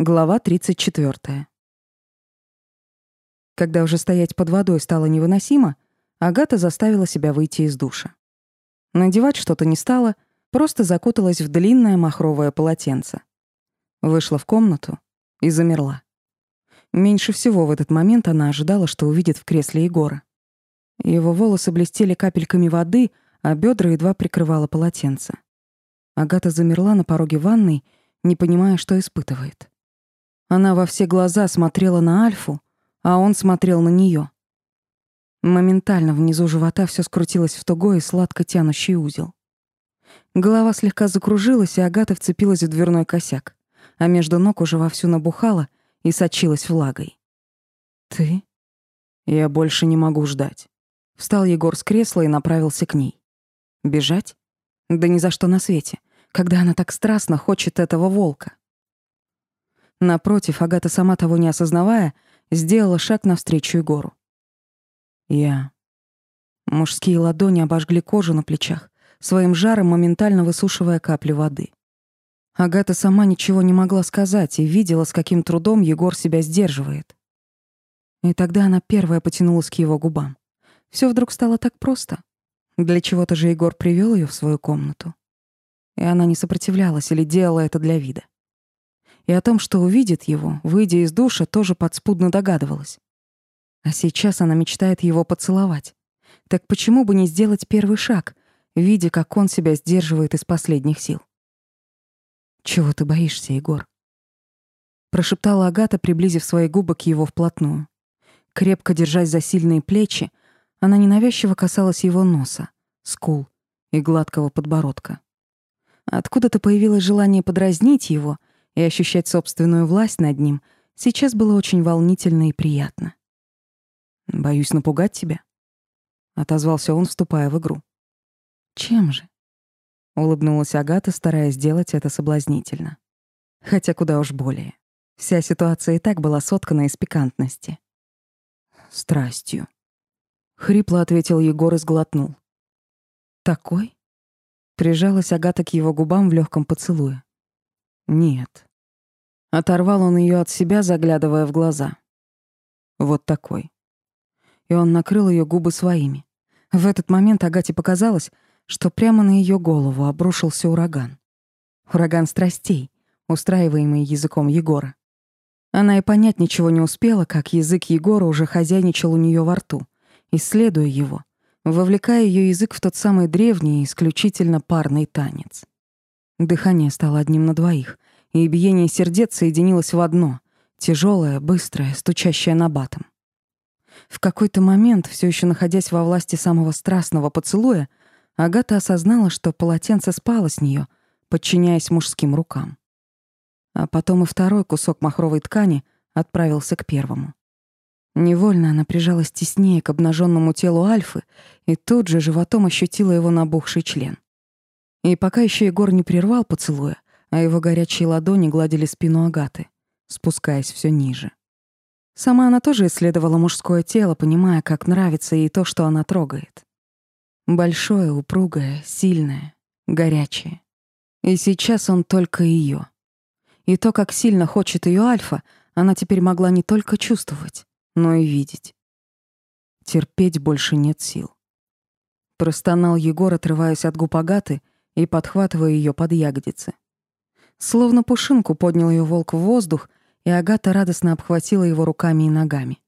Глава 34. Когда уже стоять под водой стало невыносимо, Агата заставила себя выйти из душа. Надевать что-то не стала, просто закуталась в длинное махровое полотенце. Вышла в комнату и замерла. Меньше всего в этот момент она ожидала, что увидит в кресле Егора. Его волосы блестели капельками воды, а бедра едва прикрывало полотенце. Агата замерла на пороге ванной, не понимая, что испытывает. Она во все глаза смотрела на Альфу, а он смотрел на нее. Моментально внизу живота все скрутилось в тугой и сладко тянущий узел. Голова слегка закружилась, и Агата вцепилась в дверной косяк, а между ног уже вовсю набухала и сочилась влагой. «Ты?» «Я больше не могу ждать». Встал Егор с кресла и направился к ней. «Бежать? Да ни за что на свете, когда она так страстно хочет этого волка». Напротив, Агата, сама того не осознавая, сделала шаг навстречу Егору. Я. Мужские ладони обожгли кожу на плечах, своим жаром моментально высушивая капли воды. Агата сама ничего не могла сказать и видела, с каким трудом Егор себя сдерживает. И тогда она первая потянулась к его губам. Все вдруг стало так просто. Для чего-то же Егор привел ее в свою комнату. И она не сопротивлялась или делала это для вида и о том, что увидит его, выйдя из душа, тоже подспудно догадывалась. А сейчас она мечтает его поцеловать. Так почему бы не сделать первый шаг, видя, как он себя сдерживает из последних сил? «Чего ты боишься, Егор?» Прошептала Агата, приблизив свои губы к его вплотную. Крепко держась за сильные плечи, она ненавязчиво касалась его носа, скул и гладкого подбородка. Откуда-то появилось желание подразнить его — и ощущать собственную власть над ним сейчас было очень волнительно и приятно. «Боюсь напугать тебя», — отозвался он, вступая в игру. «Чем же?» — улыбнулась Агата, стараясь сделать это соблазнительно. Хотя куда уж более. Вся ситуация и так была соткана из пикантности. «Страстью», — хрипло ответил Егор и сглотнул. «Такой?» — прижалась Агата к его губам в легком поцелуе. «Нет, Оторвал он ее от себя, заглядывая в глаза. Вот такой. И он накрыл ее губы своими. В этот момент Агате показалось, что прямо на ее голову обрушился ураган. Ураган страстей, устраиваемый языком Егора. Она и понять ничего не успела, как язык Егора уже хозяйничал у нее во рту, исследуя его, вовлекая ее язык в тот самый древний и исключительно парный танец. Дыхание стало одним на двоих, и биение сердец соединилось в одно — тяжелое, быстрое, стучащее на батом. В какой-то момент, все еще находясь во власти самого страстного поцелуя, Агата осознала, что полотенце спало с нее, подчиняясь мужским рукам. А потом и второй кусок махровой ткани отправился к первому. Невольно она прижалась теснее к обнаженному телу Альфы и тут же животом ощутила его набухший член. И пока еще Егор не прервал поцелуя, а его горячие ладони гладили спину Агаты, спускаясь все ниже. Сама она тоже исследовала мужское тело, понимая, как нравится ей то, что она трогает. Большое, упругое, сильное, горячее. И сейчас он только ее. И то, как сильно хочет ее Альфа, она теперь могла не только чувствовать, но и видеть. Терпеть больше нет сил. Простонал Егор, отрываясь от губ Агаты и подхватывая ее под ягодицы. Словно пушинку поднял ее волк в воздух, и Агата радостно обхватила его руками и ногами.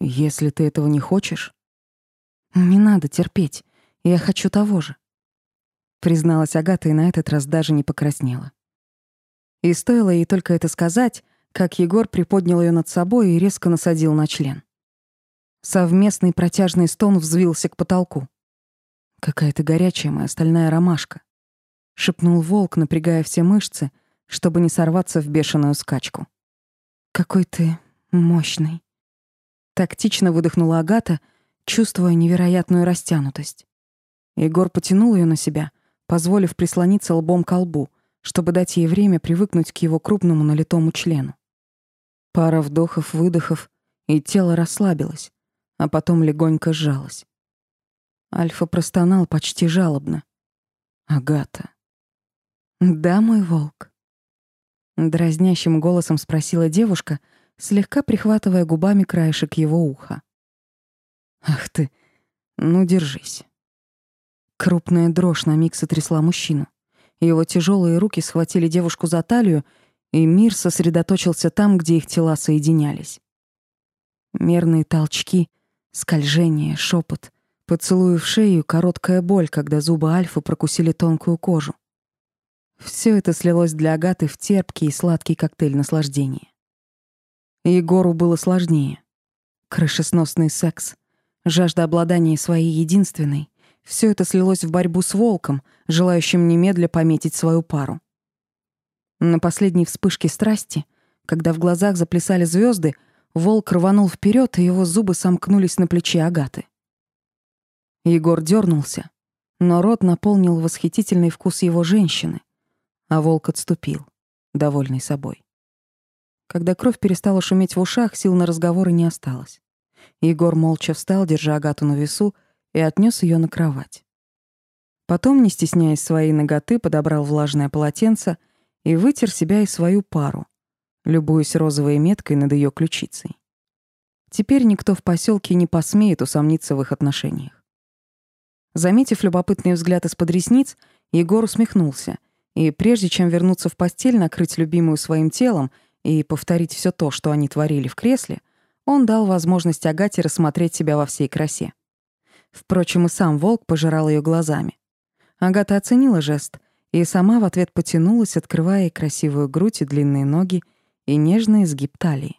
«Если ты этого не хочешь...» «Не надо терпеть, я хочу того же», — призналась Агата и на этот раз даже не покраснела. И стоило ей только это сказать, как Егор приподнял ее над собой и резко насадил на член. Совместный протяжный стон взвился к потолку. Какая-то горячая моя стальная ромашка. — шепнул волк, напрягая все мышцы, чтобы не сорваться в бешеную скачку. «Какой ты мощный!» Тактично выдохнула Агата, чувствуя невероятную растянутость. Егор потянул ее на себя, позволив прислониться лбом к лбу, чтобы дать ей время привыкнуть к его крупному налитому члену. Пара вдохов-выдохов, и тело расслабилось, а потом легонько сжалось. Альфа простонал почти жалобно. «Агата, «Да, мой волк». Дразнящим голосом спросила девушка, слегка прихватывая губами краешек его уха. «Ах ты, ну держись». Крупная дрожь на миг сотрясла мужчину. Его тяжелые руки схватили девушку за талию, и мир сосредоточился там, где их тела соединялись. Мерные толчки, скольжение, шепот, поцелуи в шею, короткая боль, когда зубы Альфы прокусили тонкую кожу. Все это слилось для Агаты в терпкий и сладкий коктейль наслаждения. Егору было сложнее. Крышесносный секс, жажда обладания своей единственной, все это слилось в борьбу с волком, желающим немедля пометить свою пару. На последней вспышке страсти, когда в глазах заплясали звезды, волк рванул вперед, и его зубы сомкнулись на плече Агаты. Егор дернулся, но рот наполнил восхитительный вкус его женщины, а волк отступил, довольный собой. Когда кровь перестала шуметь в ушах, сил на разговоры не осталось. Егор молча встал, держа Агату на весу, и отнес ее на кровать. Потом, не стесняясь своей ноготы, подобрал влажное полотенце и вытер себя и свою пару, любуясь розовой меткой над ее ключицей. Теперь никто в поселке не посмеет усомниться в их отношениях. Заметив любопытный взгляд из-под ресниц, Егор усмехнулся и, прежде чем вернуться в постель, накрыть любимую своим телом и повторить все то, что они творили в кресле, он дал возможность Агате рассмотреть себя во всей красе. Впрочем, и сам волк пожирал ее глазами. Агата оценила жест и сама в ответ потянулась, открывая красивую грудь и длинные ноги и нежный изгиб талии.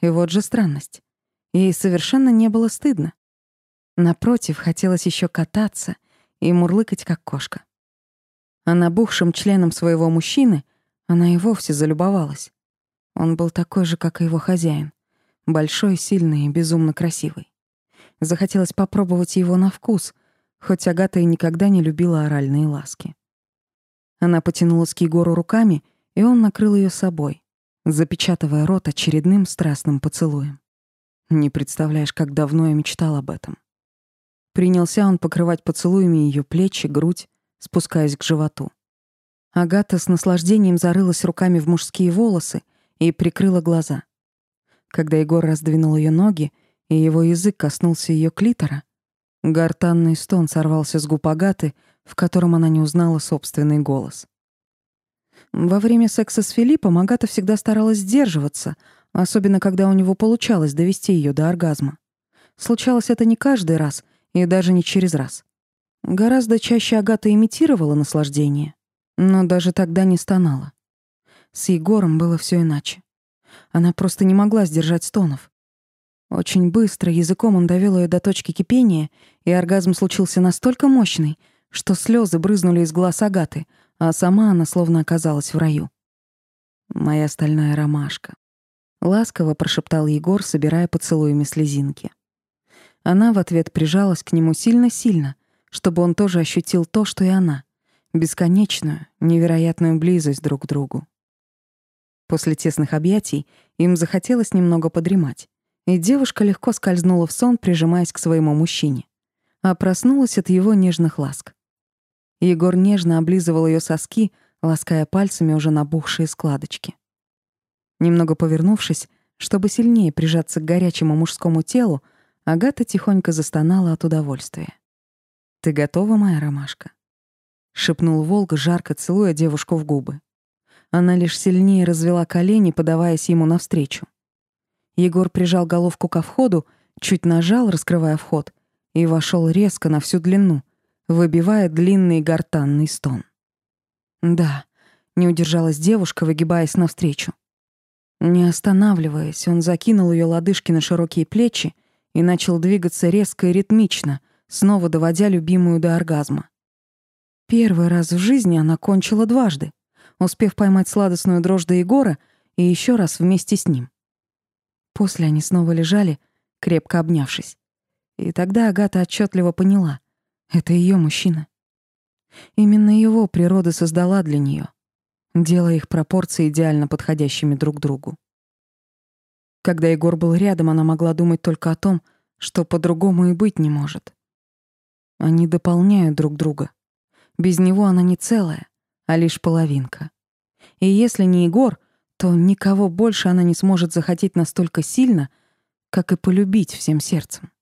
И вот же странность. Ей совершенно не было стыдно. Напротив, хотелось еще кататься и мурлыкать, как кошка. А набухшим членом своего мужчины она и вовсе залюбовалась. Он был такой же, как и его хозяин. Большой, сильный и безумно красивый. Захотелось попробовать его на вкус, хоть Агата и никогда не любила оральные ласки. Она потянулась к Егору руками, и он накрыл ее собой, запечатывая рот очередным страстным поцелуем. Не представляешь, как давно я мечтал об этом. Принялся он покрывать поцелуями ее плечи, грудь, спускаясь к животу. Агата с наслаждением зарылась руками в мужские волосы и прикрыла глаза. Когда Егор раздвинул ее ноги, и его язык коснулся ее клитора, гортанный стон сорвался с губ Агаты, в котором она не узнала собственный голос. Во время секса с Филиппом Агата всегда старалась сдерживаться, особенно когда у него получалось довести ее до оргазма. Случалось это не каждый раз и даже не через раз. Гораздо чаще Агата имитировала наслаждение, но даже тогда не стонала. С Егором было все иначе. Она просто не могла сдержать стонов. Очень быстро языком он довел ее до точки кипения, и оргазм случился настолько мощный, что слезы брызнули из глаз Агаты, а сама она словно оказалась в раю. «Моя стальная ромашка», — ласково прошептал Егор, собирая поцелуями слезинки. Она в ответ прижалась к нему сильно-сильно, чтобы он тоже ощутил то, что и она — бесконечную, невероятную близость друг к другу. После тесных объятий им захотелось немного подремать и девушка легко скользнула в сон, прижимаясь к своему мужчине, а проснулась от его нежных ласк. Егор нежно облизывал ее соски, лаская пальцами уже набухшие складочки. Немного повернувшись, чтобы сильнее прижаться к горячему мужскому телу, Агата тихонько застонала от удовольствия. «Ты готова, моя ромашка?» — шепнул волк, жарко целуя девушку в губы. Она лишь сильнее развела колени, подаваясь ему навстречу. Егор прижал головку ко входу, чуть нажал, раскрывая вход, и вошел резко на всю длину, выбивая длинный гортанный стон. Да, не удержалась девушка, выгибаясь навстречу. Не останавливаясь, он закинул ее лодыжки на широкие плечи и начал двигаться резко и ритмично, снова доводя любимую до оргазма. Первый раз в жизни она кончила дважды, успев поймать сладостную дрожь до Егора и еще раз вместе с ним. После они снова лежали, крепко обнявшись. И тогда Агата отчетливо поняла — это ее мужчина. Именно его природа создала для нее, делая их пропорции идеально подходящими друг другу. Когда Егор был рядом, она могла думать только о том, что по-другому и быть не может. Они дополняют друг друга. Без него она не целая, а лишь половинка. И если не Егор, то никого больше она не сможет захотеть настолько сильно, как и полюбить всем сердцем.